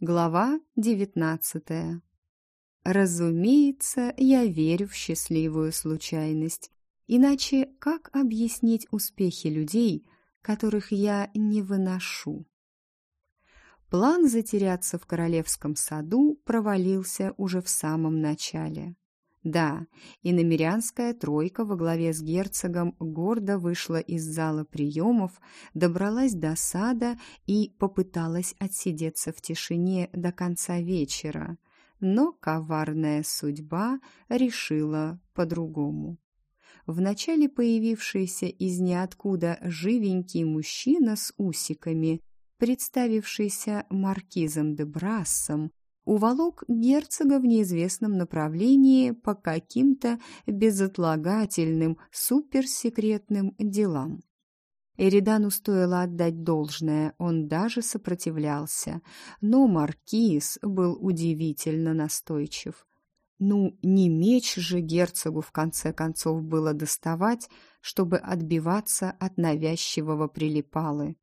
Глава девятнадцатая. Разумеется, я верю в счастливую случайность. Иначе как объяснить успехи людей, которых я не выношу? План затеряться в королевском саду провалился уже в самом начале. Да, и намерянская тройка во главе с герцогом гордо вышла из зала приемов, добралась до сада и попыталась отсидеться в тишине до конца вечера. Но коварная судьба решила по-другому. Вначале появившийся из ниоткуда живенький мужчина с усиками, представившийся маркизом де Брассом, уволок герцога в неизвестном направлении по каким-то безотлагательным, суперсекретным делам. Эридану стоило отдать должное, он даже сопротивлялся, но Маркиз был удивительно настойчив. Ну, не меч же герцогу в конце концов было доставать, чтобы отбиваться от навязчивого прилипалы.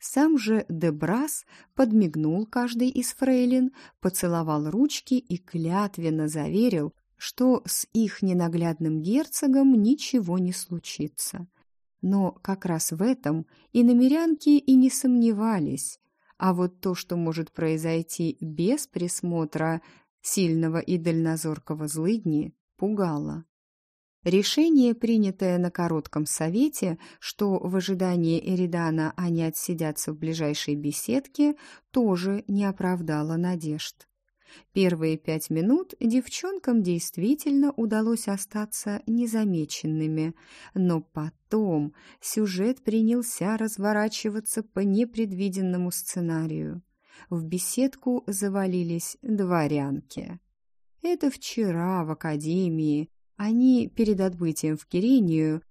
Сам же Дебрас подмигнул каждой из фрейлин, поцеловал ручки и клятвенно заверил, что с их ненаглядным герцогом ничего не случится. Но как раз в этом и намерянки и не сомневались. А вот то, что может произойти без присмотра сильного и дальнозоркого злыдни, пугало. Решение, принятое на коротком совете, что в ожидании Эридана они отсидятся в ближайшей беседке, тоже не оправдало надежд. Первые пять минут девчонкам действительно удалось остаться незамеченными, но потом сюжет принялся разворачиваться по непредвиденному сценарию. В беседку завалились дворянки. Это вчера в академии они перед отбытием в Кирению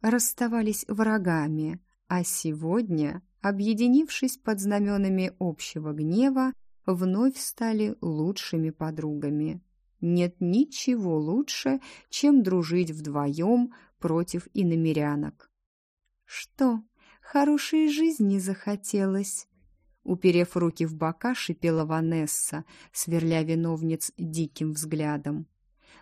расставались врагами, а сегодня, объединившись под знаменами общего гнева, вновь стали лучшими подругами. Нет ничего лучше, чем дружить вдвоем против иномерянок. «Что, хорошей жизни захотелось?» Уперев руки в бока, шипела Ванесса, сверля виновниц диким взглядом.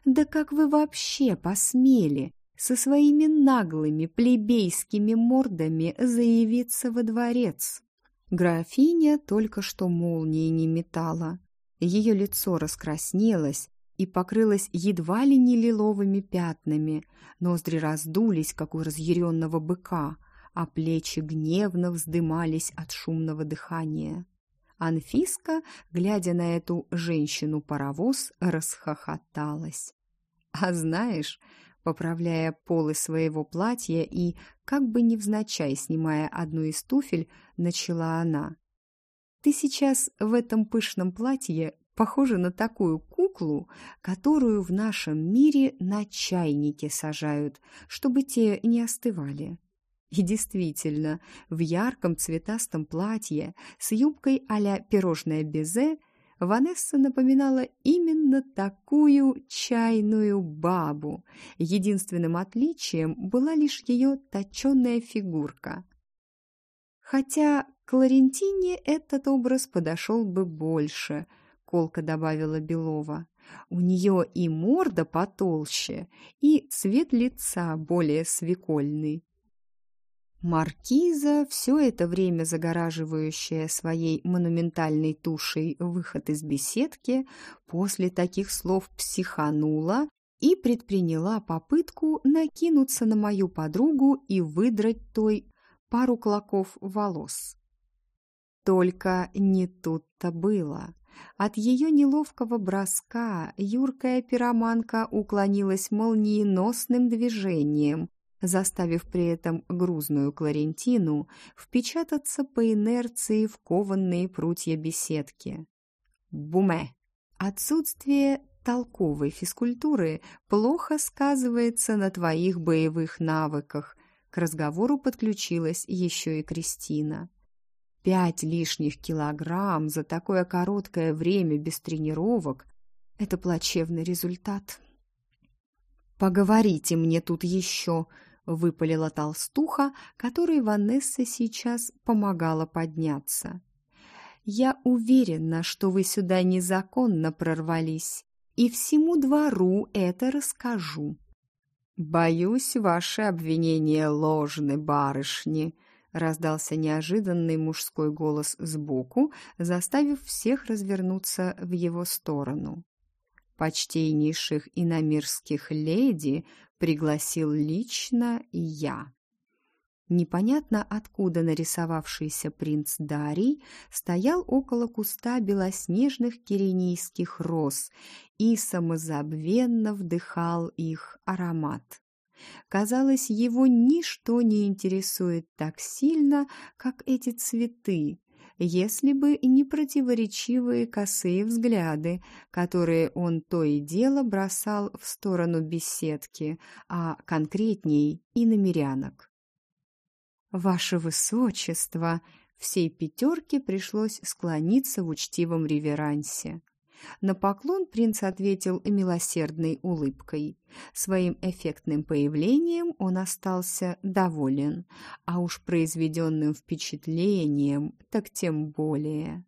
Да как вы вообще посмели со своими наглыми плебейскими мордами заявиться во дворец? Графиня только что молнии не метала. Ее лицо раскраснелось и покрылось едва ли не лиловыми пятнами, ноздри раздулись, как у разъяренного быка, а плечи гневно вздымались от шумного дыхания. Анфиска, глядя на эту женщину-паровоз, расхохоталась. «А знаешь...» поправляя полы своего платья и, как бы невзначай снимая одну из туфель, начала она. «Ты сейчас в этом пышном платье похожа на такую куклу, которую в нашем мире на чайнике сажают, чтобы те не остывали. И действительно, в ярком цветастом платье с юбкой а-ля пирожное безе Ванесса напоминала именно такую чайную бабу. Единственным отличием была лишь ее точенная фигурка. Хотя Кларентине этот образ подошел бы больше, колко добавила Белова. У нее и морда потолще, и цвет лица более свекольный. Маркиза, все это время загораживающая своей монументальной тушей выход из беседки, после таких слов психанула и предприняла попытку накинуться на мою подругу и выдрать той пару клоков волос. Только не тут-то было. От ее неловкого броска юркая пироманка уклонилась молниеносным движением, заставив при этом грузную Кларентину впечататься по инерции в кованные прутья беседки. Буме! Отсутствие толковой физкультуры плохо сказывается на твоих боевых навыках. К разговору подключилась еще и Кристина. Пять лишних килограмм за такое короткое время без тренировок – это плачевный результат. «Поговорите мне тут еще!» Выпалила толстуха, которой Ванесса сейчас помогала подняться. Я уверена, что вы сюда незаконно прорвались, и всему двору это расскажу». «Боюсь, ваши обвинения ложны, барышни», — раздался неожиданный мужской голос сбоку, заставив всех развернуться в его сторону. «Почтейнейших иномирских леди пригласил лично я». Непонятно откуда нарисовавшийся принц Дарий стоял около куста белоснежных киренийских роз и самозабвенно вдыхал их аромат. Казалось, его ничто не интересует так сильно, как эти цветы, если бы не противоречивые косые взгляды, которые он то и дело бросал в сторону беседки, а конкретней и намерянок. «Ваше Высочество!» Всей пятерке пришлось склониться в учтивом реверансе. На поклон принц ответил милосердной улыбкой. Своим эффектным появлением он остался доволен, а уж произведенным впечатлением так тем более.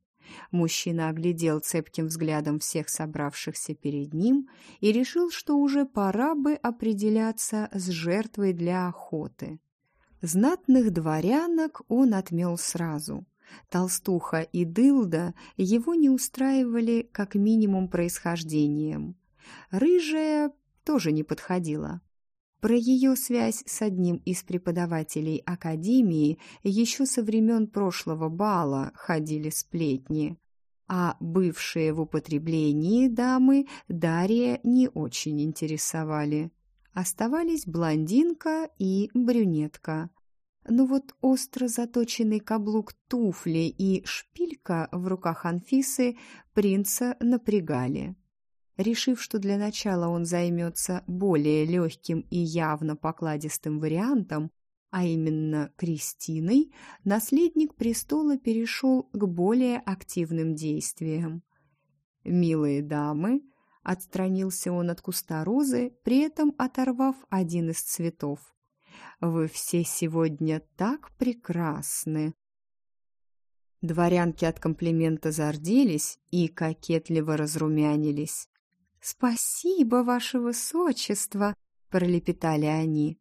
Мужчина оглядел цепким взглядом всех собравшихся перед ним и решил, что уже пора бы определяться с жертвой для охоты. Знатных дворянок он отмел сразу. Толстуха и Дылда его не устраивали как минимум происхождением. Рыжая тоже не подходила. Про ее связь с одним из преподавателей академии еще со времен прошлого бала ходили сплетни. А бывшие в употреблении дамы Дарья не очень интересовали. Оставались блондинка и брюнетка. Но вот остро заточенный каблук туфли и шпилька в руках Анфисы принца напрягали. Решив, что для начала он займется более легким и явно покладистым вариантом, а именно Кристиной, наследник престола перешел к более активным действиям. «Милые дамы», — отстранился он от куста розы, при этом оторвав один из цветов. Вы все сегодня так прекрасны!» Дворянки от комплимента зарделись и кокетливо разрумянились. «Спасибо, ваше высочество!» — пролепетали они.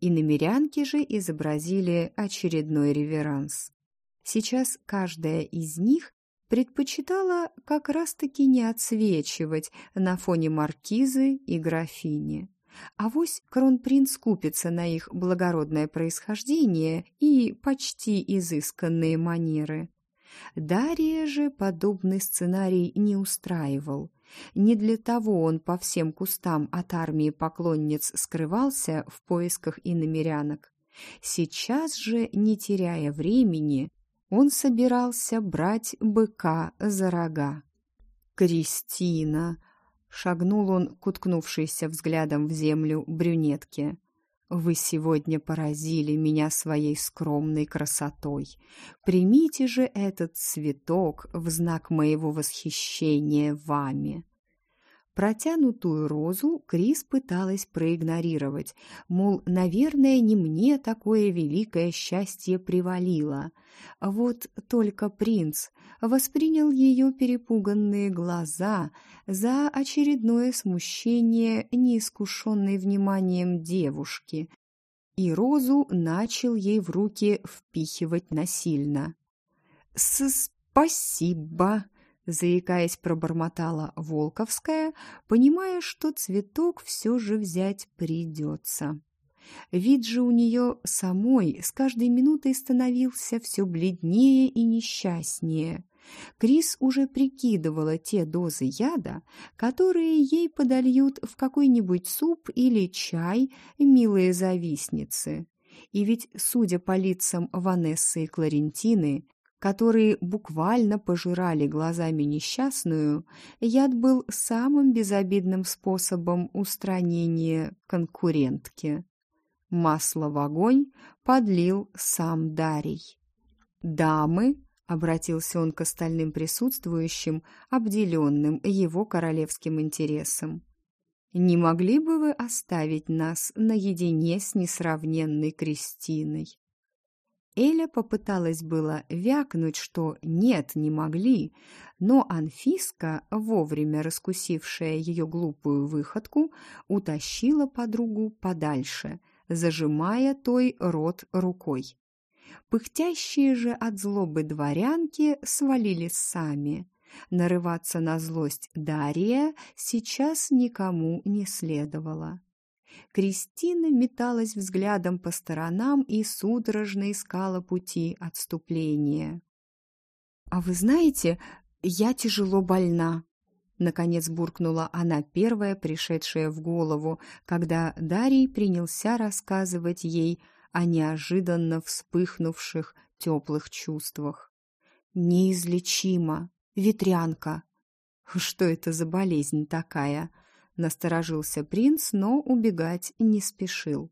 И намерянки же изобразили очередной реверанс. Сейчас каждая из них предпочитала как раз-таки не отсвечивать на фоне маркизы и графини. Авось кронпринц купится на их благородное происхождение и почти изысканные манеры. Дария же подобный сценарий не устраивал. Не для того он по всем кустам от армии поклонниц скрывался в поисках иномерянок. Сейчас же, не теряя времени, он собирался брать быка за рога. «Кристина!» Шагнул он к уткнувшейся взглядом в землю брюнетке. «Вы сегодня поразили меня своей скромной красотой. Примите же этот цветок в знак моего восхищения вами». Протянутую розу Крис пыталась проигнорировать, мол, наверное, не мне такое великое счастье привалило. Вот только принц воспринял ее перепуганные глаза за очередное смущение неискушенной вниманием девушки, и розу начал ей в руки впихивать насильно. «Спасибо!» Заикаясь, пробормотала Волковская, понимая, что цветок все же взять придется. Вид же у нее самой с каждой минутой становился все бледнее и несчастнее. Крис уже прикидывала те дозы яда, которые ей подольют в какой-нибудь суп или чай милые завистницы. И ведь, судя по лицам Ванессы и Кларентины, которые буквально пожирали глазами несчастную, яд был самым безобидным способом устранения конкурентки. Масло в огонь подлил сам Дарий. «Дамы», — обратился он к остальным присутствующим, обделенным его королевским интересом, «не могли бы вы оставить нас наедине с несравненной Кристиной?» Эля попыталась было вякнуть, что нет, не могли, но Анфиска, вовремя раскусившая ее глупую выходку, утащила подругу подальше, зажимая той рот рукой. Пыхтящие же от злобы дворянки свалились сами. Нарываться на злость Дарья сейчас никому не следовало. Кристина металась взглядом по сторонам и судорожно искала пути отступления. «А вы знаете, я тяжело больна», — наконец буркнула она первая, пришедшая в голову, когда Дарий принялся рассказывать ей о неожиданно вспыхнувших теплых чувствах. «Неизлечимо! Ветрянка!» «Что это за болезнь такая?» Насторожился принц, но убегать не спешил.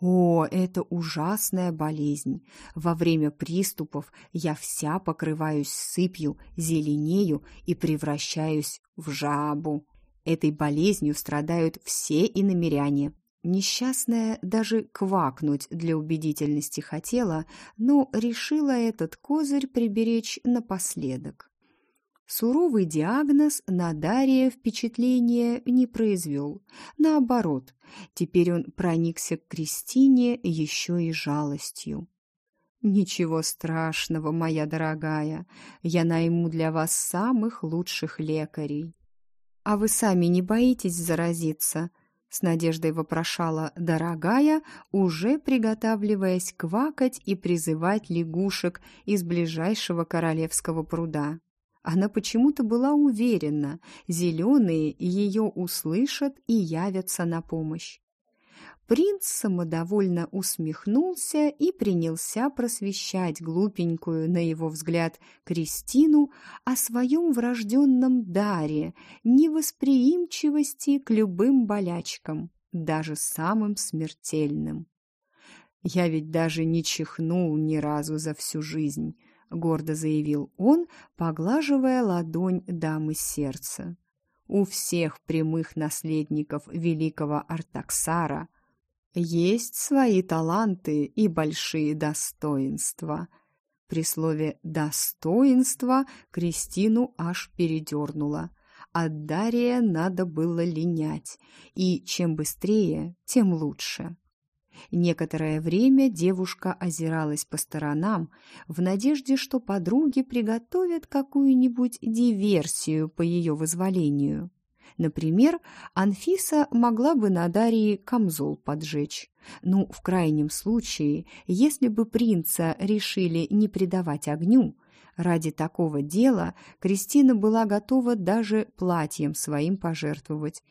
О, это ужасная болезнь. Во время приступов я вся покрываюсь сыпью, зеленею и превращаюсь в жабу. Этой болезнью страдают все иномеряне. Несчастная даже квакнуть для убедительности хотела, но решила этот козырь приберечь напоследок. Суровый диагноз на Дария впечатления не произвел. Наоборот, теперь он проникся к Кристине еще и жалостью. «Ничего страшного, моя дорогая, я найму для вас самых лучших лекарей». «А вы сами не боитесь заразиться?» — с надеждой вопрошала дорогая, уже приготавливаясь квакать и призывать лягушек из ближайшего королевского пруда. Она почему-то была уверена, зеленые ее услышат и явятся на помощь. Принц самодовольно усмехнулся и принялся просвещать глупенькую, на его взгляд, Кристину о своем врожденном даре, невосприимчивости к любым болячкам, даже самым смертельным. «Я ведь даже не чихнул ни разу за всю жизнь», гордо заявил он, поглаживая ладонь дамы сердца. У всех прямых наследников великого Артаксара есть свои таланты и большие достоинства. При слове «достоинство» Кристину аж передернула. От Дария надо было линять, и чем быстрее, тем лучше. Некоторое время девушка озиралась по сторонам в надежде, что подруги приготовят какую-нибудь диверсию по ее вызволению. Например, Анфиса могла бы на Дарьи камзол поджечь. Ну, в крайнем случае, если бы принца решили не предавать огню, ради такого дела Кристина была готова даже платьем своим пожертвовать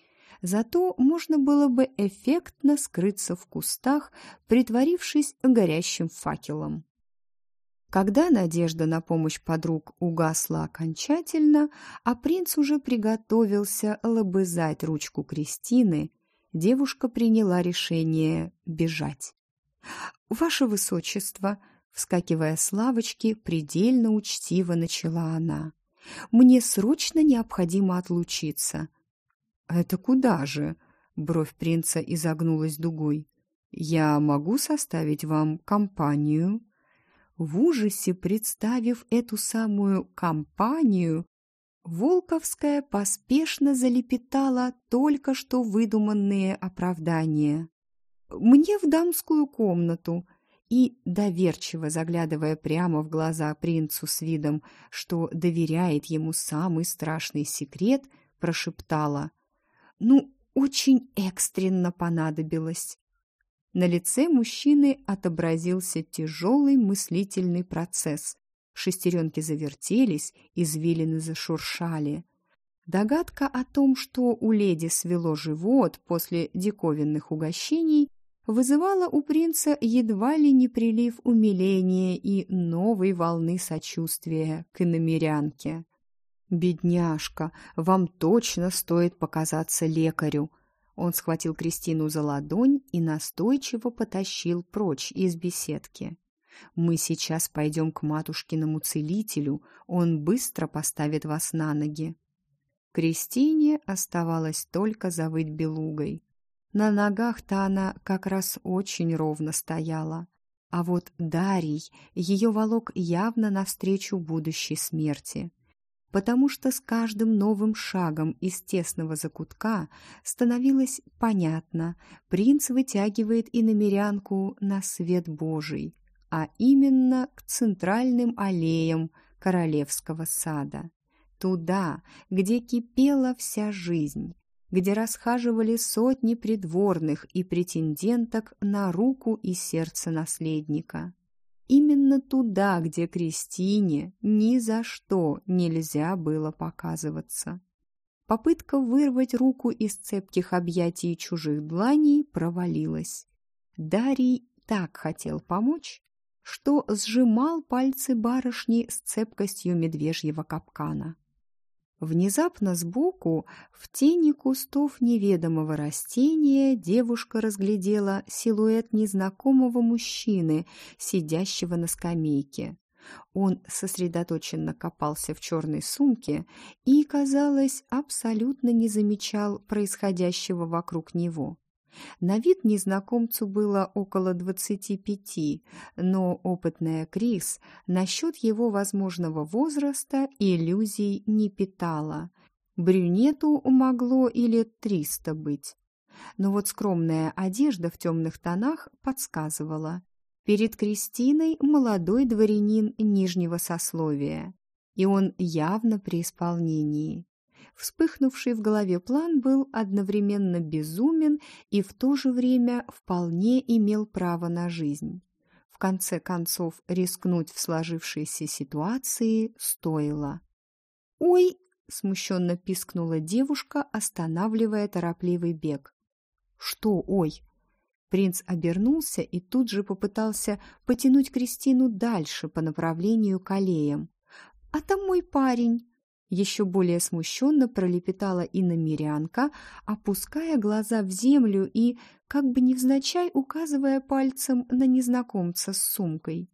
Зато можно было бы эффектно скрыться в кустах, притворившись горящим факелом. Когда надежда на помощь подруг угасла окончательно, а принц уже приготовился лобызать ручку Кристины, девушка приняла решение бежать. «Ваше высочество!» Вскакивая с лавочки, предельно учтиво начала она. «Мне срочно необходимо отлучиться. «Это куда же?» — бровь принца изогнулась дугой. «Я могу составить вам компанию?» В ужасе представив эту самую компанию, Волковская поспешно залепетала только что выдуманные оправдания. «Мне в дамскую комнату», и, доверчиво заглядывая прямо в глаза принцу с видом, что доверяет ему самый страшный секрет, прошептала — ну, очень экстренно понадобилось. На лице мужчины отобразился тяжелый мыслительный процесс. Шестеренки завертелись, извилины зашуршали. Догадка о том, что у леди свело живот после диковинных угощений, вызывала у принца едва ли не прилив умиления и новой волны сочувствия к иномерянке. «Бедняжка, вам точно стоит показаться лекарю!» Он схватил Кристину за ладонь и настойчиво потащил прочь из беседки. «Мы сейчас пойдем к матушкиному целителю, он быстро поставит вас на ноги». Кристине оставалось только завыть белугой. На ногах-то она как раз очень ровно стояла. А вот Дарий ее волок явно навстречу будущей смерти потому что с каждым новым шагом из тесного закутка становилось понятно, принц вытягивает и намерянку на свет Божий, а именно к центральным аллеям королевского сада. Туда, где кипела вся жизнь, где расхаживали сотни придворных и претенденток на руку и сердце наследника. Именно туда, где Кристине ни за что нельзя было показываться. Попытка вырвать руку из цепких объятий чужих дланей провалилась. Дарий так хотел помочь, что сжимал пальцы барышни с цепкостью медвежьего капкана. Внезапно сбоку, в тени кустов неведомого растения, девушка разглядела силуэт незнакомого мужчины, сидящего на скамейке. Он сосредоточенно копался в черной сумке и, казалось, абсолютно не замечал происходящего вокруг него. На вид незнакомцу было около двадцати пяти, но опытная Крис насчет его возможного возраста иллюзий не питала. Брюнету могло и лет триста быть. Но вот скромная одежда в темных тонах подсказывала. Перед Кристиной молодой дворянин нижнего сословия, и он явно при исполнении. Вспыхнувший в голове план был одновременно безумен и в то же время вполне имел право на жизнь. В конце концов, рискнуть в сложившейся ситуации стоило. «Ой!» – смущенно пискнула девушка, останавливая торопливый бег. «Что «ой»?» Принц обернулся и тут же попытался потянуть Кристину дальше по направлению к аллеям. «А там мой парень!» Еще более смущенно пролепетала иномерянка, опуская глаза в землю и, как бы невзначай, указывая пальцем на незнакомца с сумкой.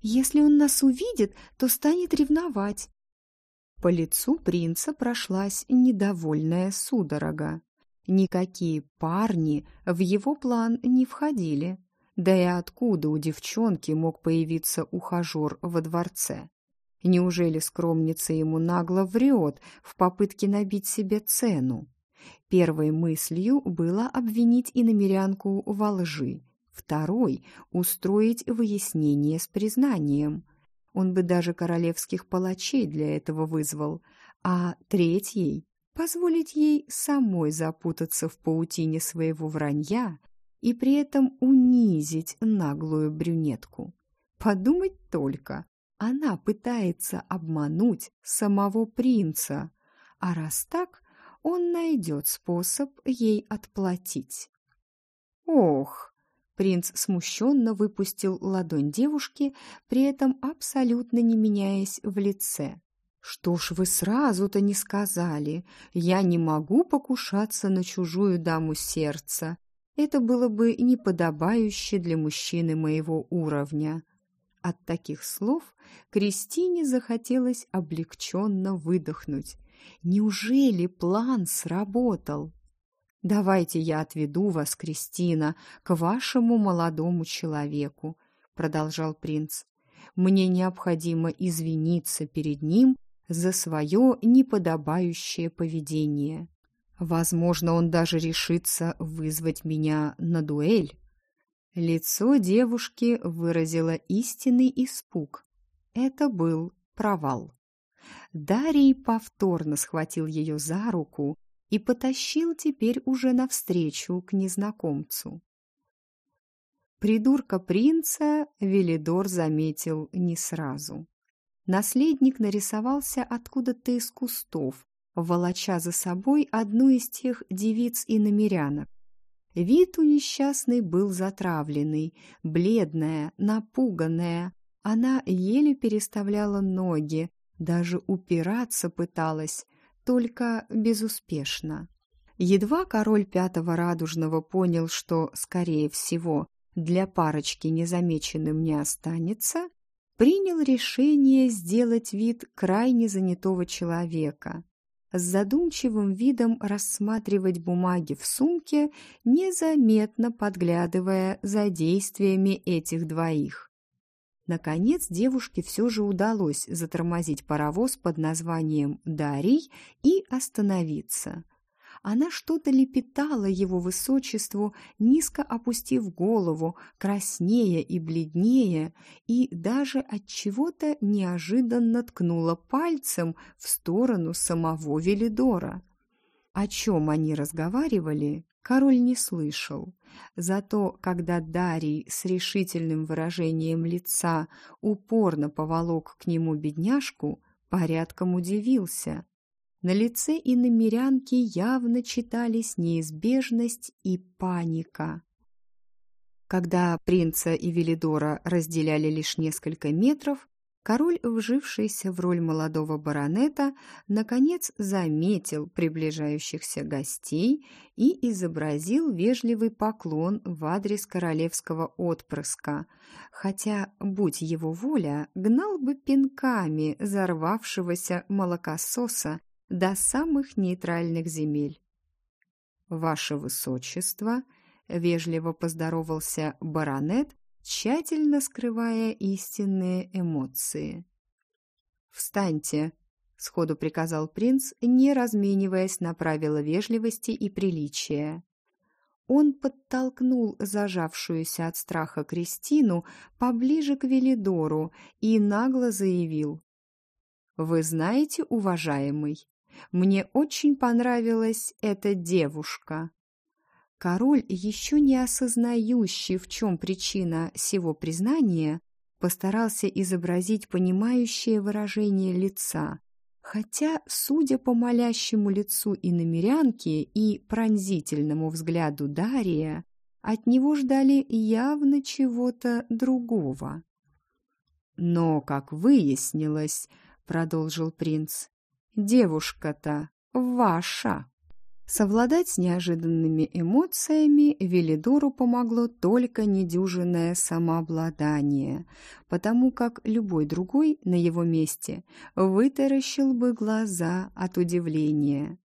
«Если он нас увидит, то станет ревновать». По лицу принца прошлась недовольная судорога. Никакие парни в его план не входили. Да и откуда у девчонки мог появиться ухажер во дворце? Неужели скромница ему нагло врет в попытке набить себе цену? Первой мыслью было обвинить иномерянку во лжи, второй — устроить выяснение с признанием. Он бы даже королевских палачей для этого вызвал, а третьей — позволить ей самой запутаться в паутине своего вранья и при этом унизить наглую брюнетку. Подумать только, она пытается обмануть самого принца, а раз так, он найдет способ ей отплатить. «Ох!» Принц смущенно выпустил ладонь девушки, при этом абсолютно не меняясь в лице. «Что ж вы сразу-то не сказали? Я не могу покушаться на чужую даму сердца. Это было бы неподобающе для мужчины моего уровня». От таких слов Кристине захотелось облегченно выдохнуть. Неужели план сработал? «Давайте я отведу вас, Кристина, к вашему молодому человеку», — продолжал принц. «Мне необходимо извиниться перед ним за свое неподобающее поведение. Возможно, он даже решится вызвать меня на дуэль». Лицо девушки выразило истинный испуг. Это был провал. Дарий повторно схватил ее за руку и потащил теперь уже навстречу к незнакомцу. Придурка принца Велидор заметил не сразу. Наследник нарисовался откуда-то из кустов, волоча за собой одну из тех девиц и намерянок. Вид у несчастной был затравленный, бледная, напуганная. Она еле переставляла ноги, даже упираться пыталась, только безуспешно. Едва король Пятого Радужного понял, что, скорее всего, для парочки незамеченным не останется, принял решение сделать вид крайне занятого человека. С задумчивым видом рассматривать бумаги в сумке, незаметно подглядывая за действиями этих двоих. Наконец девушке все же удалось затормозить паровоз под названием «Дарий» и остановиться – она что-то лепетала его высочеству, низко опустив голову, краснее и бледнее, и даже от чего-то неожиданно ткнула пальцем в сторону самого Велидора. О чем они разговаривали, король не слышал. Зато, когда Дарий с решительным выражением лица упорно поволок к нему бедняжку, порядком удивился. На лице и иномерянки явно читались неизбежность и паника. Когда принца и Велидора разделяли лишь несколько метров, король, вжившийся в роль молодого баронета, наконец заметил приближающихся гостей и изобразил вежливый поклон в адрес королевского отпрыска, хотя, будь его воля, гнал бы пинками зарвавшегося молокососа до самых нейтральных земель. «Ваше Высочество», — вежливо поздоровался баронет, тщательно скрывая истинные эмоции. «Встаньте», — сходу приказал принц, не размениваясь на правила вежливости и приличия. Он подтолкнул зажавшуюся от страха Кристину поближе к Велидору и нагло заявил. «Вы знаете, уважаемый, мне очень понравилась эта девушка. Король, еще не осознающий, в чем причина сего признания, постарался изобразить понимающее выражение лица, хотя, судя по молящему лицу и намерянке и пронзительному взгляду Дария, от него ждали явно чего-то другого. «Но, как выяснилось, — продолжил принц, девушка-то ваша. Совладать с неожиданными эмоциями Велидору помогло только недюжинное самообладание, потому как любой другой на его месте вытаращил бы глаза от удивления.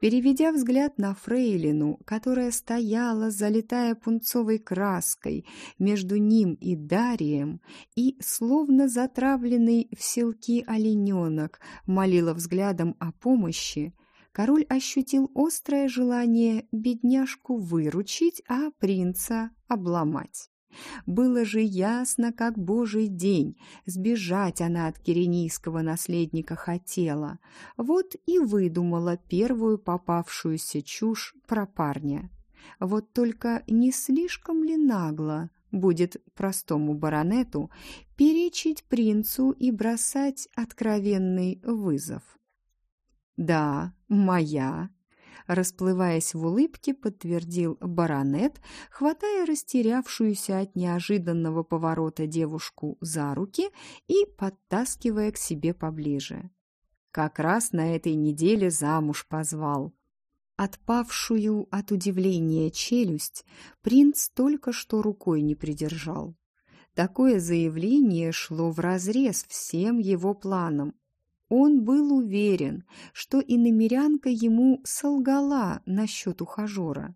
Переведя взгляд на фрейлину, которая стояла, залитая пунцовой краской, между ним и Дарием, и, словно затравленный в селки олененок, молила взглядом о помощи, король ощутил острое желание бедняжку выручить, а принца обломать. Было же ясно, как божий день, сбежать она от киренийского наследника хотела. Вот и выдумала первую попавшуюся чушь про парня. Вот только не слишком ли нагло будет простому баронету перечить принцу и бросать откровенный вызов? «Да, моя», расплываясь в улыбке, подтвердил баронет, хватая растерявшуюся от неожиданного поворота девушку за руки и подтаскивая к себе поближе. Как раз на этой неделе замуж позвал. Отпавшую от удивления челюсть принц только что рукой не придержал. Такое заявление шло вразрез всем его планам, он был уверен, что и намерянка ему солгала насчет ухажера.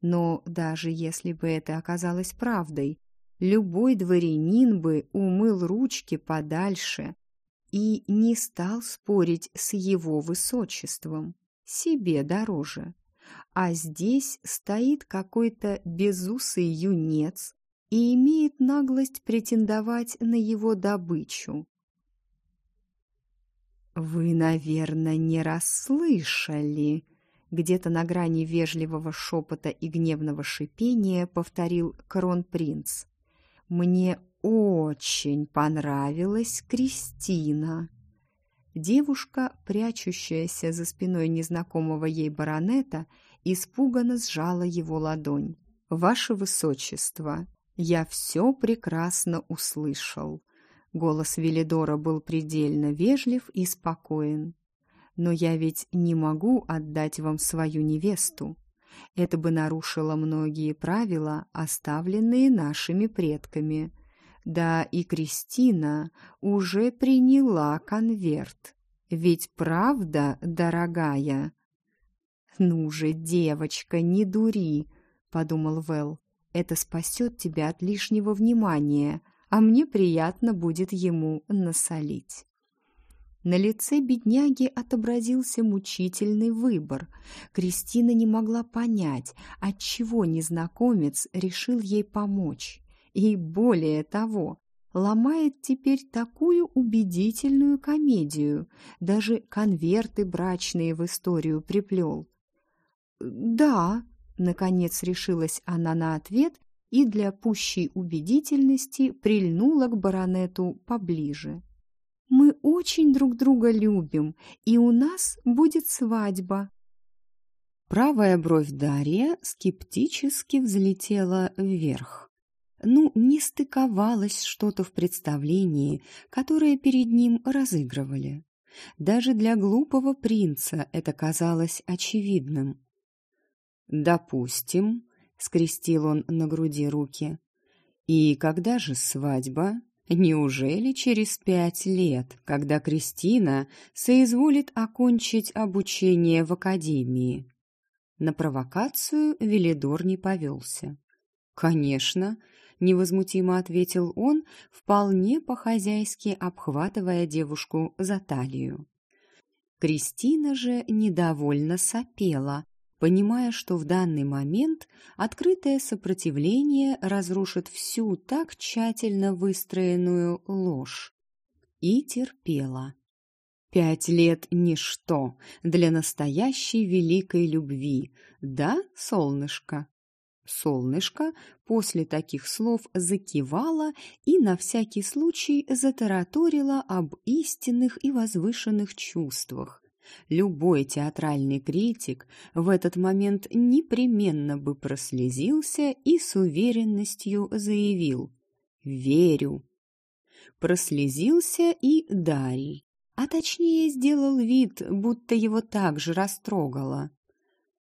Но даже если бы это оказалось правдой, любой дворянин бы умыл ручки подальше и не стал спорить с его высочеством, себе дороже. А здесь стоит какой-то безусый юнец и имеет наглость претендовать на его добычу. «Вы, наверное, не расслышали!» Где-то на грани вежливого шепота и гневного шипения повторил кронпринц. «Мне очень понравилась Кристина!» Девушка, прячущаяся за спиной незнакомого ей баронета, испуганно сжала его ладонь. «Ваше Высочество, я все прекрасно услышал. Голос Велидора был предельно вежлив и спокоен. «Но я ведь не могу отдать вам свою невесту. Это бы нарушило многие правила, оставленные нашими предками. Да и Кристина уже приняла конверт. Ведь правда, дорогая?» «Ну же, девочка, не дури», — подумал Вэл. «Это спасет тебя от лишнего внимания, а мне приятно будет ему насолить». На лице бедняги отобразился мучительный выбор. Кристина не могла понять, отчего незнакомец решил ей помочь. И более того, ломает теперь такую убедительную комедию, даже конверты брачные в историю приплел. «Да», — наконец решилась она на ответ и для пущей убедительности прильнула к баронету поближе. Мы очень друг друга любим, и у нас будет свадьба». Правая бровь Дарья скептически взлетела вверх. Ну, не стыковалось что-то в представлении, которое перед ним разыгрывали. Даже для глупого принца это казалось очевидным. «Допустим», — скрестил он на груди руки. «И когда же свадьба?» Неужели через пять лет, когда Кристина соизволит окончить обучение в академии? На провокацию Велидор не повелся. «Конечно», — невозмутимо ответил он, вполне по-хозяйски обхватывая девушку за талию. Кристина же недовольно сопела, понимая, что в данный момент открытое сопротивление разрушит всю так тщательно выстроенную ложь. И терпела. Пять лет — ничто для настоящей великой любви, да, солнышко? Солнышко после таких слов закивало и на всякий случай затараторило об истинных и возвышенных чувствах, Любой театральный критик в этот момент непременно бы прослезился и с уверенностью заявил «Верю». Прослезился и Дарий, а точнее сделал вид, будто его также растрогало.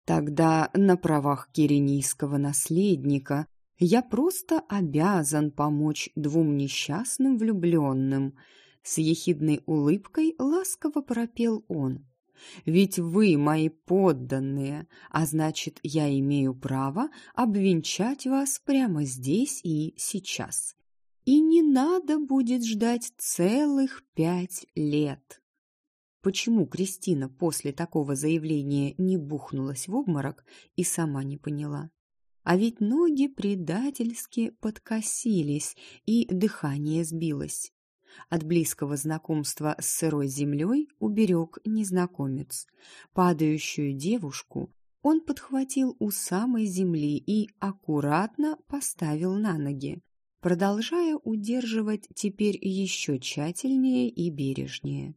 Тогда на правах киренийского наследника я просто обязан помочь двум несчастным влюбленным — с ехидной улыбкой ласково пропел он. «Ведь вы мои подданные, а значит, я имею право обвенчать вас прямо здесь и сейчас. И не надо будет ждать целых пять лет». Почему Кристина после такого заявления не бухнулась в обморок и сама не поняла? А ведь ноги предательски подкосились, и дыхание сбилось. От близкого знакомства с сырой землей уберег незнакомец. Падающую девушку он подхватил у самой земли и аккуратно поставил на ноги, продолжая удерживать теперь еще тщательнее и бережнее.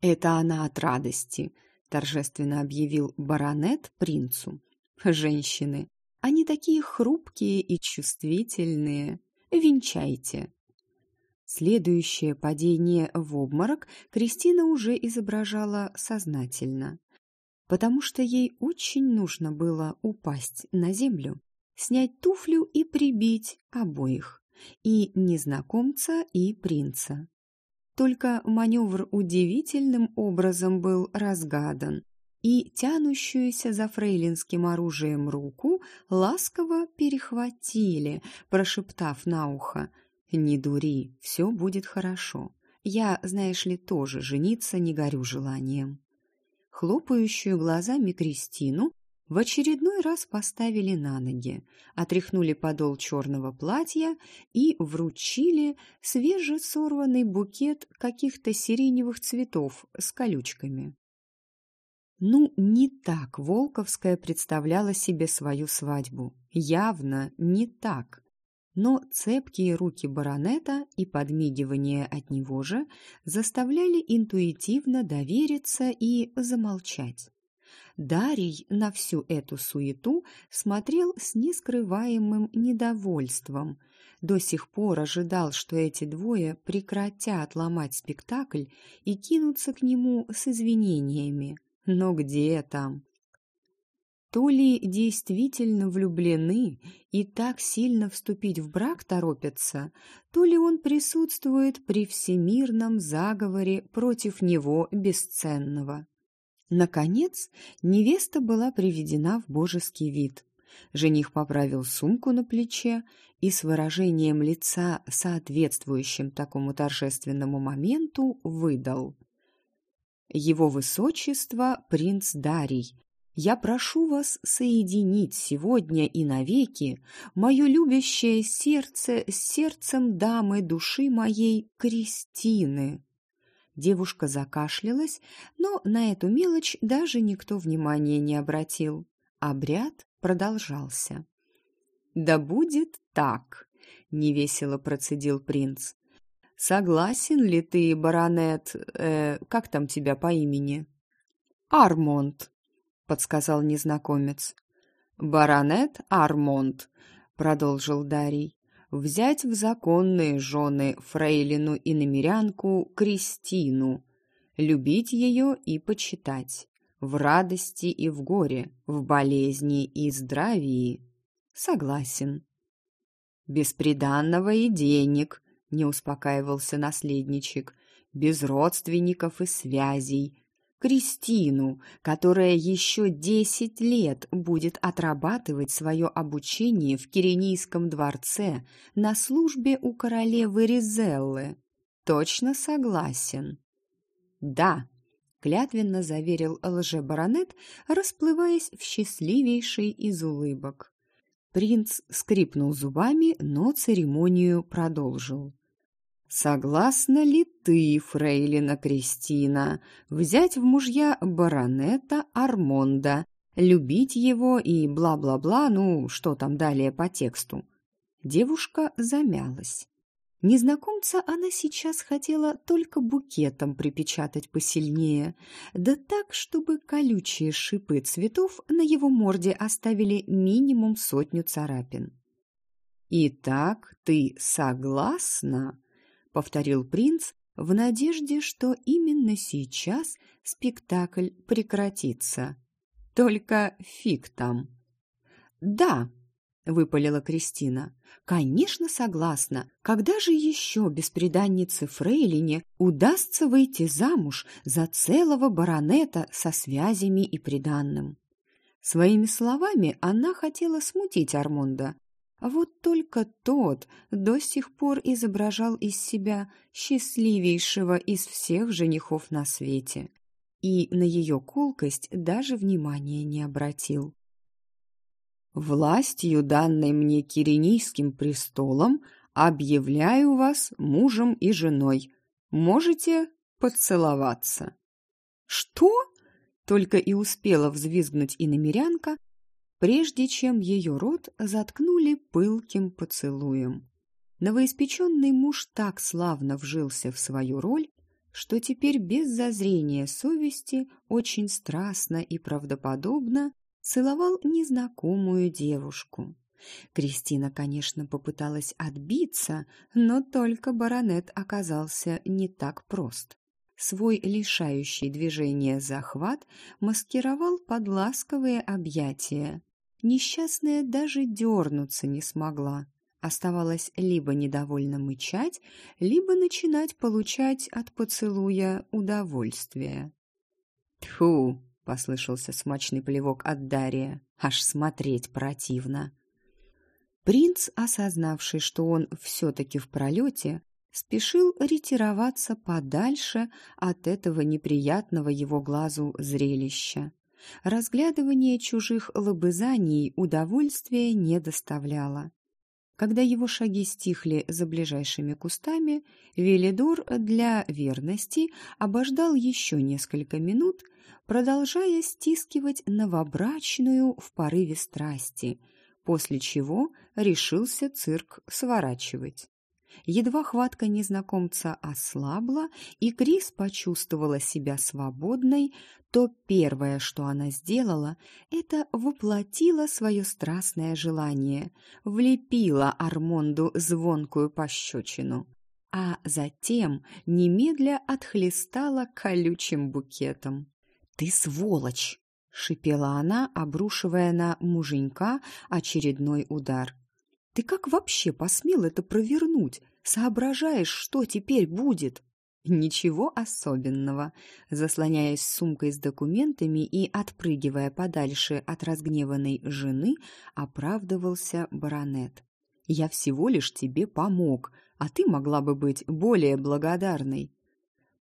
«Это она от радости», — торжественно объявил баронет принцу. «Женщины, они такие хрупкие и чувствительные. Венчайте». Следующее падение в обморок Кристина уже изображала сознательно, потому что ей очень нужно было упасть на землю, снять туфлю и прибить обоих, и незнакомца, и принца. Только маневр удивительным образом был разгадан, и тянущуюся за фрейлинским оружием руку ласково перехватили, прошептав на ухо – «Не дури, все будет хорошо. Я, знаешь ли, тоже жениться не горю желанием». Хлопающую глазами Кристину в очередной раз поставили на ноги, отряхнули подол черного платья и вручили свежесорванный букет каких-то сиреневых цветов с колючками. Ну, не так Волковская представляла себе свою свадьбу. Явно не так но цепкие руки баронета и подмигивание от него же заставляли интуитивно довериться и замолчать. Дарий на всю эту суету смотрел с нескрываемым недовольством. До сих пор ожидал, что эти двое прекратят ломать спектакль и кинутся к нему с извинениями. Но где там? То ли действительно влюблены и так сильно вступить в брак торопятся, то ли он присутствует при всемирном заговоре против него бесценного. Наконец, невеста была приведена в божеский вид. Жених поправил сумку на плече и с выражением лица, соответствующим такому торжественному моменту, выдал. «Его высочество принц Дарий, я прошу вас соединить сегодня и навеки мое любящее сердце с сердцем дамы души моей Кристины». Девушка закашлялась, но на эту мелочь даже никто внимания не обратил. Обряд продолжался. «Да будет так», — невесело процедил принц. «Согласен ли ты, баронет, э, как там тебя по имени?» «Армонд», — подсказал незнакомец. «Баронет Армонд», — продолжил Дарий, — «взять в законные жены фрейлину и намерянку Кристину, любить ее и почитать, в радости и в горе, в болезни и здравии. Согласен. Без приданного и денег, не успокаивался наследничек, без родственников и связей. Кристину, которая еще десять лет будет отрабатывать свое обучение в Киренийском дворце на службе у королевы Ризеллы. Точно согласен. Да, клятвенно заверил лже-баронет, расплываясь в счастливейший из улыбок. Принц скрипнул зубами, но церемонию продолжил. «Согласна ли ты, фрейлина Кристина, взять в мужья баронета Армонда, любить его и бла-бла-бла, ну, что там далее по тексту?» Девушка замялась. Незнакомца она сейчас хотела только букетом припечатать посильнее, да так, чтобы колючие шипы цветов на его морде оставили минимум сотню царапин. «Итак, ты согласна?» — повторил принц в надежде, что именно сейчас спектакль прекратится. «Только фиг там!» «Да!» выпалила Кристина. Конечно, согласна. Когда же еще бесприданнице Фрейлине удастся выйти замуж за целого баронета со связями и приданным? Своими словами она хотела смутить Армонда. Вот только тот до сих пор изображал из себя счастливейшего из всех женихов на свете и на ее колкость даже внимания не обратил. Властью, данной мне Киренийским престолом, объявляю вас мужем и женой. Можете поцеловаться». «Что?» — только и успела взвизгнуть иномерянка, прежде чем ее рот заткнули пылким поцелуем. Новоиспеченный муж так славно вжился в свою роль, что теперь без зазрения совести очень страстно и правдоподобно целовал незнакомую девушку. Кристина, конечно, попыталась отбиться, но только баронет оказался не так прост. Свой лишающий движения захват маскировал под ласковые объятия. Несчастная даже дернуться не смогла. Оставалось либо недовольно мычать, либо начинать получать от поцелуя удовольствие. «Тьфу!» послышался смачный плевок от Дария. Аж смотреть противно. Принц, осознавший, что он все-таки в пролете, спешил ретироваться подальше от этого неприятного его глазу зрелища. Разглядывание чужих лобызаний удовольствия не доставляло. Когда его шаги стихли за ближайшими кустами, Велидор для верности обождал еще несколько минут продолжая стискивать новобрачную в порыве страсти, после чего решился цирк сворачивать. Едва хватка незнакомца ослабла, и Крис почувствовала себя свободной, то первое, что она сделала, это воплотила свое страстное желание, влепила Армонду звонкую пощечину, а затем немедля отхлестала колючим букетом. «Ты сволочь!» — шипела она, обрушивая на муженька очередной удар. «Ты как вообще посмел это провернуть? Соображаешь, что теперь будет?» Ничего особенного. Заслоняясь сумкой с документами и отпрыгивая подальше от разгневанной жены, оправдывался баронет. «Я всего лишь тебе помог, а ты могла бы быть более благодарной».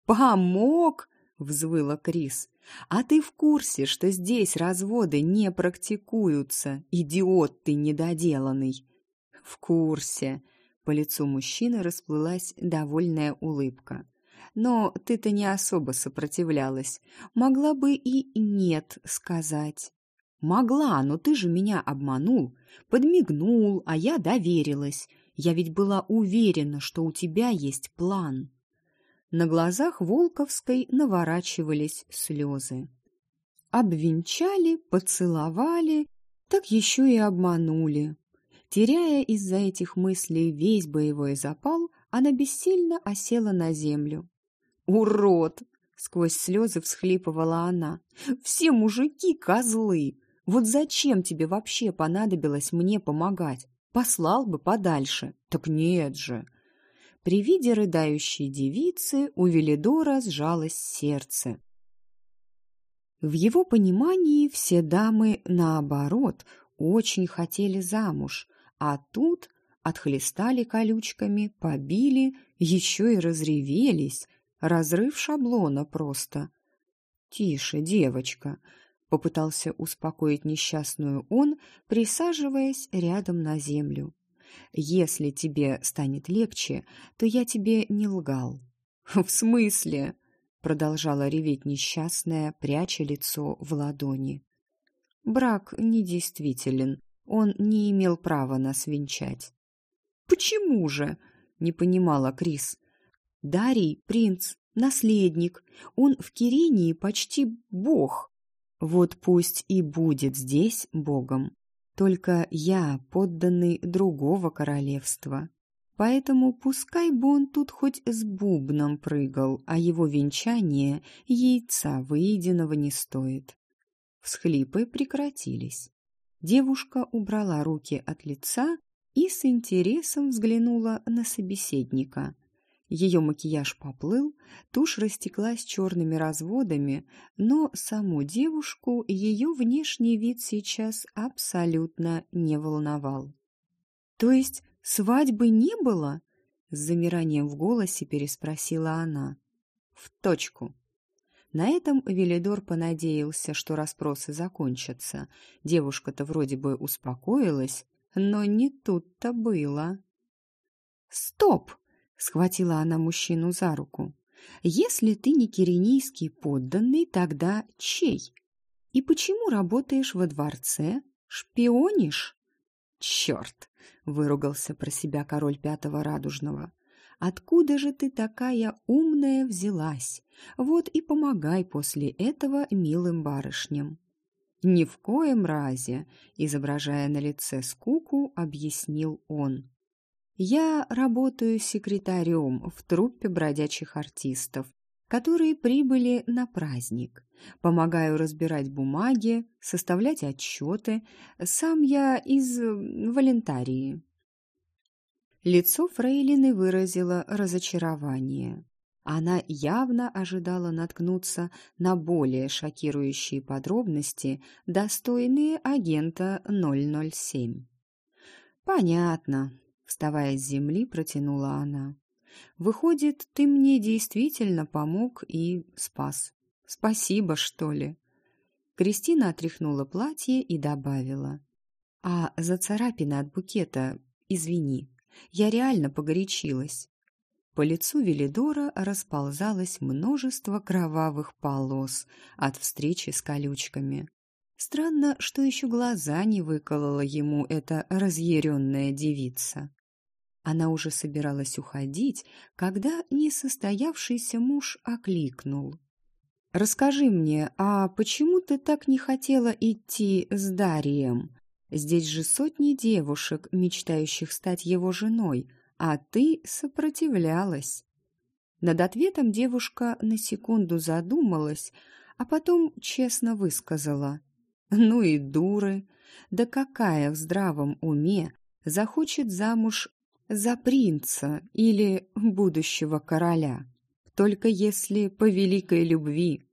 «Помог?» — взвыла Крис. «А ты в курсе, что здесь разводы не практикуются? Идиот ты недоделанный!» «В курсе!» По лицу мужчины расплылась довольная улыбка. «Но ты-то не особо сопротивлялась. Могла бы и «нет» сказать». «Могла, но ты же меня обманул, подмигнул, а я доверилась. Я ведь была уверена, что у тебя есть план». На глазах Волковской наворачивались слезы. Обвенчали, поцеловали, так еще и обманули. Теряя из-за этих мыслей весь боевой запал, она бессильно осела на землю. «Урод!» — сквозь слезы всхлипывала она. «Все мужики — козлы! Вот зачем тебе вообще понадобилось мне помогать? Послал бы подальше. Так нет же!» При виде рыдающей девицы у Велидора сжалось сердце. В его понимании все дамы, наоборот, очень хотели замуж, а тут отхлестали колючками, побили, еще и разревелись. Разрыв шаблона просто. «Тише, девочка», — попытался успокоить несчастную он, присаживаясь рядом на землю. Если тебе станет легче, то я тебе не лгал». «В смысле?» — продолжала реветь несчастная, пряча лицо в ладони. «Брак недействителен. Он не имел права нас венчать». «Почему же?» — не понимала Крис. «Дарий — принц, наследник. Он в Кирении почти бог. Вот пусть и будет здесь богом. Только я подданный другого королевства. Поэтому пускай бы он тут хоть с бубном прыгал, а его венчание яйца выеденного не стоит. Всхлипы прекратились. Девушка убрала руки от лица и с интересом взглянула на собеседника. Ее макияж поплыл, тушь растеклась черными разводами, но саму девушку ее внешний вид сейчас абсолютно не волновал. «То есть свадьбы не было?» С замиранием в голосе переспросила она. «В точку». На этом Велидор понадеялся, что расспросы закончатся. Девушка-то вроде бы успокоилась, но не тут-то было. «Стоп!» Схватила она мужчину за руку. «Если ты не киренийский подданный, тогда чей? И почему работаешь во дворце? Шпионишь?» «Черт!» — выругался про себя король Пятого Радужного. «Откуда же ты такая умная взялась? Вот и помогай после этого милым барышням». «Ни в коем разе!» — изображая на лице скуку, объяснил он. Я работаю секретарем в труппе бродячих артистов, которые прибыли на праздник. Помогаю разбирать бумаги, составлять отчеты. Сам я из Валентарии. Лицо Фрейлины выразило разочарование. Она явно ожидала наткнуться на более шокирующие подробности, достойные агента 007. «Понятно», Вставая с земли, протянула она. «Выходит, ты мне действительно помог и спас. Спасибо, что ли?» Кристина отряхнула платье и добавила. «А за царапины от букета, извини, я реально погорячилась». По лицу Велидора расползалось множество кровавых полос от встречи с колючками. Странно, что еще глаза не выколола ему эта разъяренная девица. Она уже собиралась уходить, когда несостоявшийся муж окликнул. «Расскажи мне, а почему ты так не хотела идти с Дарием? Здесь же сотни девушек, мечтающих стать его женой, а ты сопротивлялась». Над ответом девушка на секунду задумалась, а потом честно высказала. «Ну и дуры! Да какая в здравом уме захочет замуж за принца или будущего короля? Только если по великой любви.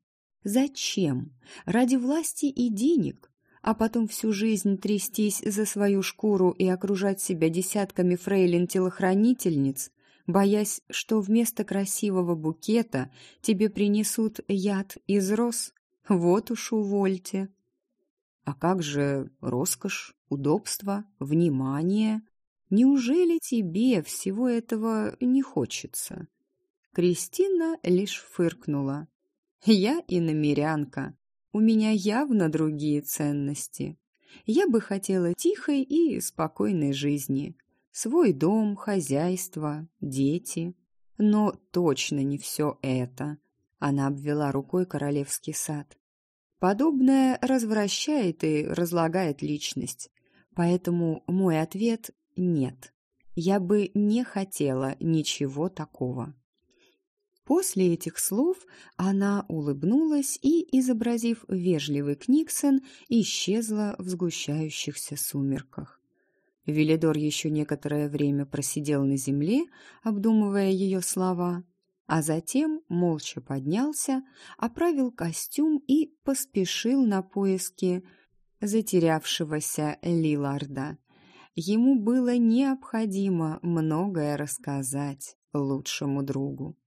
Зачем? Ради власти и денег? А потом всю жизнь трястись за свою шкуру и окружать себя десятками фрейлин-телохранительниц, боясь, что вместо красивого букета тебе принесут яд из роз? Вот уж увольте. А как же роскошь, удобство, внимание? Неужели тебе всего этого не хочется? Кристина лишь фыркнула. Я иномерянка. У меня явно другие ценности. Я бы хотела тихой и спокойной жизни. Свой дом, хозяйство, дети. Но точно не все это. Она обвела рукой королевский сад. Подобное развращает и разлагает личность. Поэтому мой ответ – нет. Я бы не хотела ничего такого. После этих слов она улыбнулась и, изобразив вежливый Книксон, исчезла в сгущающихся сумерках. Велидор еще некоторое время просидел на земле, обдумывая ее слова, а затем молча поднялся, оправил костюм и поспешил на поиски затерявшегося Лиларда. Ему было необходимо многое рассказать лучшему другу.